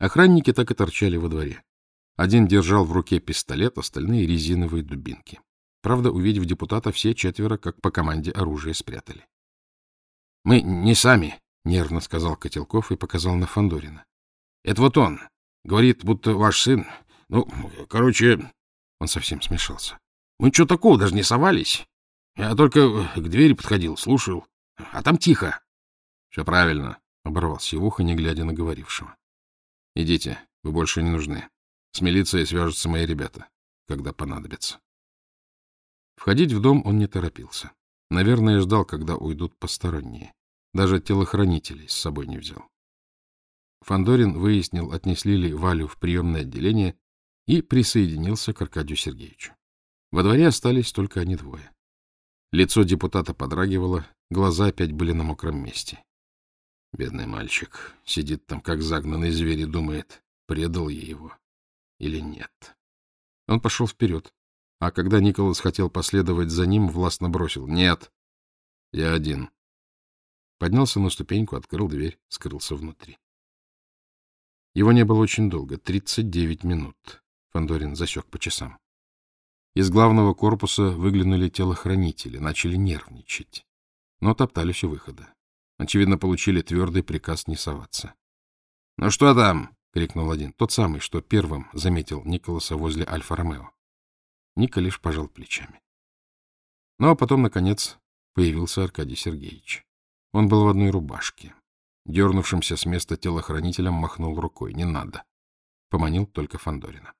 Охранники так и торчали во дворе. Один держал в руке пистолет, остальные — резиновые дубинки. Правда, увидев депутата, все четверо, как по команде, оружие спрятали. — Мы не сами, — нервно сказал Котелков и показал на Фандорина. Это вот он. Говорит, будто ваш сын... Ну, короче... Он совсем смешался. Мы что такого даже не совались. Я только к двери подходил, слушал. А там тихо. — Все правильно, — оборвал Сивуха, не глядя на говорившего. — Идите, вы больше не нужны. С милицией свяжутся мои ребята, когда понадобится. Входить в дом он не торопился. Наверное, ждал, когда уйдут посторонние. Даже телохранителей с собой не взял. Фандорин выяснил, отнесли ли Валю в приемное отделение и присоединился к Аркадию Сергеевичу. Во дворе остались только они двое. Лицо депутата подрагивало, глаза опять были на мокром месте. Бедный мальчик сидит там, как загнанный зверь, и думает, предал я его или нет. Он пошел вперед, а когда Николас хотел последовать за ним, властно бросил. — Нет, я один. Поднялся на ступеньку, открыл дверь, скрылся внутри. Его не было очень долго — тридцать девять минут. Фандорин засек по часам. Из главного корпуса выглянули телохранители, начали нервничать, но топтались у выхода. Очевидно, получили твердый приказ не соваться. — Ну что там? — крикнул один, тот самый, что первым заметил Николаса возле Альфа-Ромео. Ника лишь пожал плечами. Ну, а потом, наконец, появился Аркадий Сергеевич. Он был в одной рубашке. Дернувшимся с места телохранителем махнул рукой. Не надо. Поманил только Фандорина.